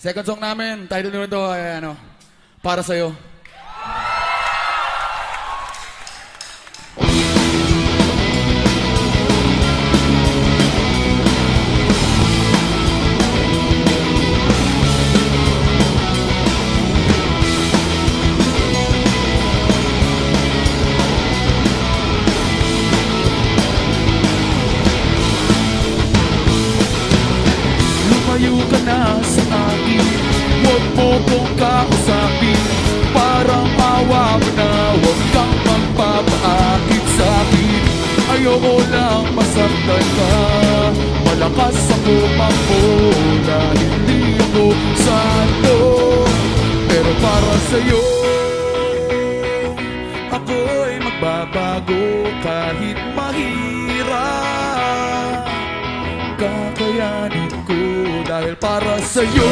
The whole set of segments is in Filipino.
Second song namin, title nito ay ano, para sa'yo. Kausapin. Parang awa mo na Huwag kang magpapaakit sa akin. Ayoko lang masaktan ka. Malakas ako mamula Hindi ako santo. Pero para sa'yo Ako'y magbabago kahit mahirap. Kakayanin ko dahil para sa'yo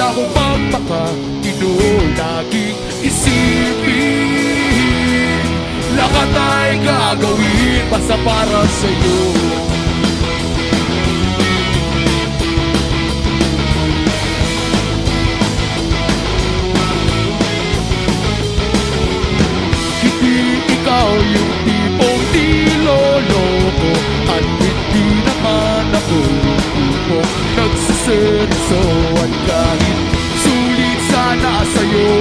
Handa kong magpakatino laging isipin. Lahat ay gagawin basta para sa'yo. Hindi ikaw yung tipong niloloko At hindi naman ako yung tipong nagsiserso At kahit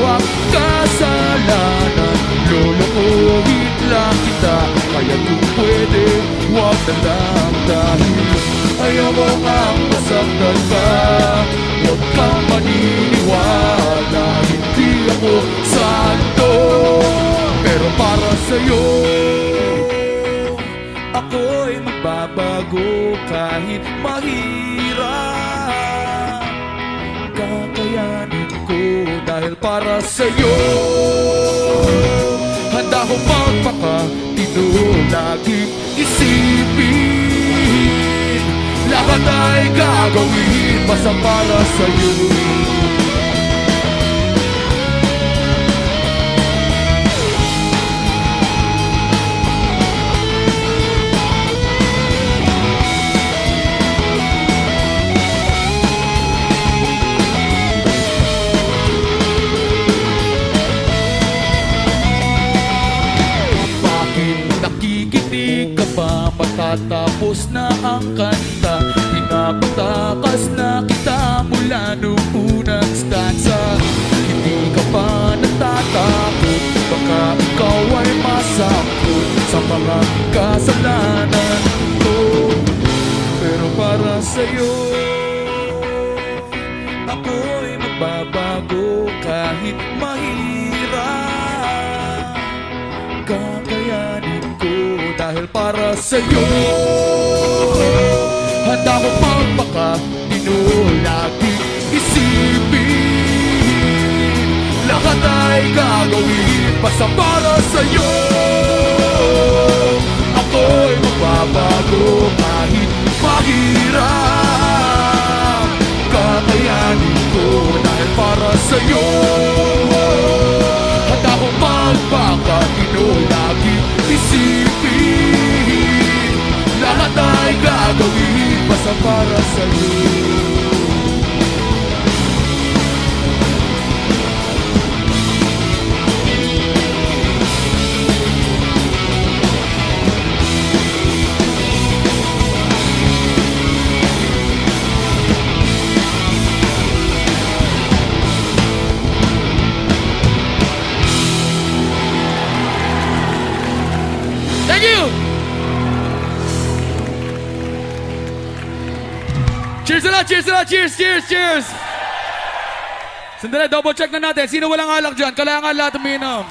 ang kasalanan. Lolokohin lang kita Kaya kung pwede, huwag na lang dahil Ayoko kang masaktan ka Huwag kang maniniwala Hindi ako santo. Pero para sa'yo Ako'y magbabago kahit mahirap para sa'yo. Handa kong magpakatino Laging isipin. Lahat ay gagawin Basta para sa'yo Matatapos na ang kanta Pinapatakas na kita mula nung unang stanza Hindi ka pa natatakot Baka ikaw ay masakot Sa mga kasalanan ko. Pero para sa'yo Ako'y magbabago kahit mahirap. Kakayanin ko dahil para sa'yo. Handa ko magpakatino laging isipin. Lahat ay gagawin basta para sa'yo. Ako'y magbabago kahit mahirap. Kakayanin ko dahil para sa'yo ay gagawin basta para sa'yo Cheers na lang! Cheers na lang! Cheers! Cheers! Cheers! Sandali, double check na natin. Sino walang alak dyan? Kailangan lahat uminom.